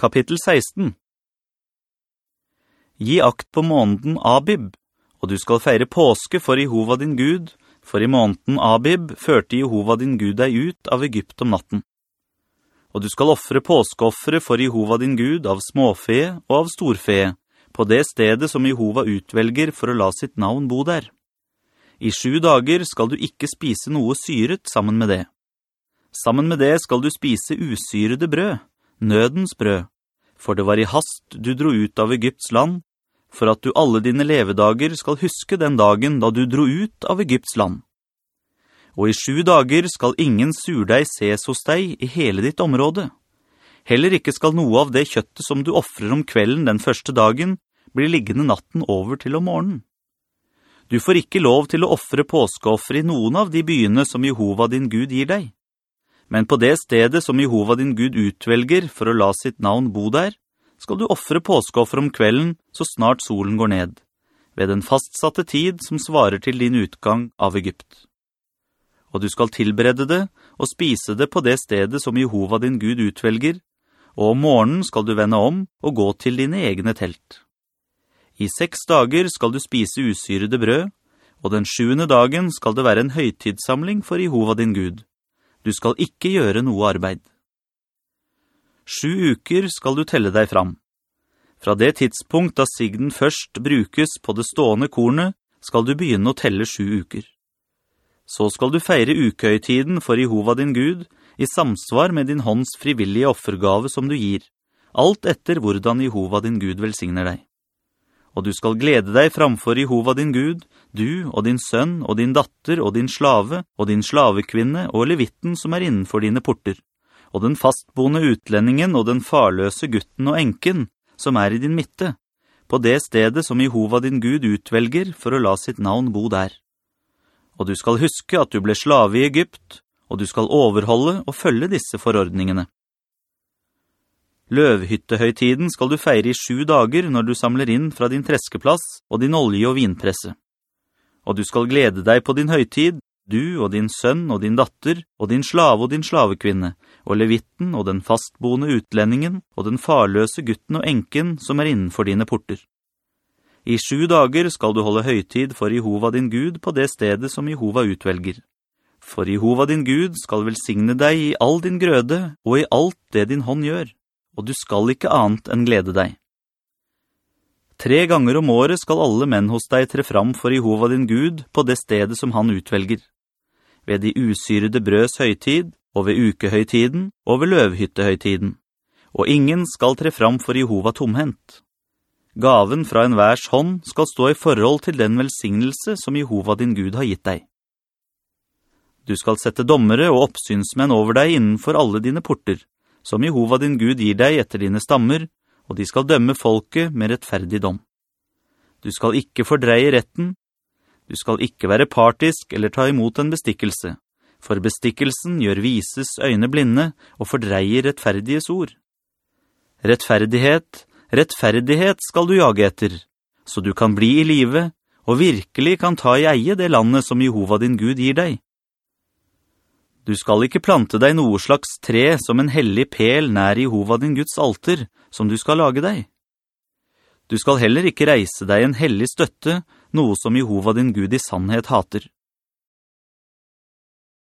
Kapittel 16 Gi akt på måneden Abib, og du skal feire påske for Jehova din Gud, for i måneden Abib førte Jehova din Gud deg ut av Egypt om natten. Og du skal offre påskeoffere for Jehova din Gud av småfe og av storfe, på det stedet som Jehova utvelger for å la sitt navn bo der. I sju dager skal du ikke spise noe syret sammen med det. Sammen med det skal du spise usyrede brød, nødens brød, for det var i hast du dro ut av Egypts land, for at du alle dine levedager skal huske den dagen da du dro ut av Egypts land. Og i sju dager skal ingen surdeig ses hos deg i hele ditt område. Heller ikke skal noe av det kjøttet som du offrer om kvelden den første dagen, bli liggende natten over til om morgenen. Du får ikke lov til å offre påskeoffer i noen av de byene som Jehova din Gud gir deg. Men på det stedet som Jehova din Gud utvelger for å la sitt navn bo der, skal du offre påskeoffer om kvelden så snart solen går ned, ved den fastsatte tid som svarer til din utgang av Egypt. Og du skal tilberede det og spise det på det stedet som Jehova din Gud utvelger, og om morgenen skal du vende om og gå til dine egne telt. I seks dager skal du spise usyrede brød, og den sjuende dagen skal det være en høytidssamling for Jehova din Gud du skal ikke gjøre noe arbeid. Sju uker skal du telle deg fram. Fra det tidspunkt da sigden først brukes på det stående kornet, skal du begynne å telle sju uker. Så skal du feire ukehøytiden for Jehova din Gud, i samsvar med din hånds frivillige offergave som du gir, alt etter hvordan Jehova din Gud velsigner deg og du skal glede deg framfor Jehova din Gud, du og din sønn og din datter og din slave og din slavekvinne og levitten som er innenfor dine porter, og den fastboende utlendingen og den farløse gutten og enken som er i din midte, på det stedet som Jehova din Gud utvelger for å la sitt navn bo der. Og du skal huske at du ble slave i Egypt, og du skal overholde og følge disse forordningene. Løvhyttehøytiden skal du feire i sju dager når du samler inn fra din treskeplass og din olje- og vinpresse. Og du skal glede deg på din høytid, du og din sønn og din datter, og din slave og din slavekvinne, og levitten og den fastboende utlendingen, og den farløse gutten og enken som er innenfor dine porter. I sju dager skal du holde høytid for Jehova din Gud på det stedet som Jehova utvelger. For Jehova din Gud skal velsigne deg i all din grøde og i alt det din hånd gjør og du skal ikke annet enn glede deg. Tre ganger om året skal alle menn hos deg tre fram for Jehova din Gud på det stedet som han utvelger. Ved de usyrede brøds høytid, og ved ukehøytiden, og ved løvhyttehøytiden. Og ingen skal tre fram for Jehova tomhent. Gaven fra en værs hånd skal stå i forhold til den velsignelse som Jehova din Gud har gitt deg. Du skal sette dommere og oppsynsmenn over deg innenfor alle dine porter, som Jehova din Gud gir deg etter dine stammer, og de skal dømme folket med rettferdig dom. Du skal ikke fordreie retten, du skal ikke være partisk eller ta imot en bestikkelse, for bestikkelsen gjør vises øyne blinde og fordreier rettferdiges ord. Rettferdighet, rettferdighet skal du jage etter, så du kan bli i live, og virkelig kan ta i eie det landet som Jehova din Gud gir deg. Du skal ikke plante deg noe slags tre som en hellig pel nær Jehova din Guds alter, som du skal lage deg. Du skal heller ikke reise deg en hellig støtte, noe som Jehova din Gud i sannhet hater.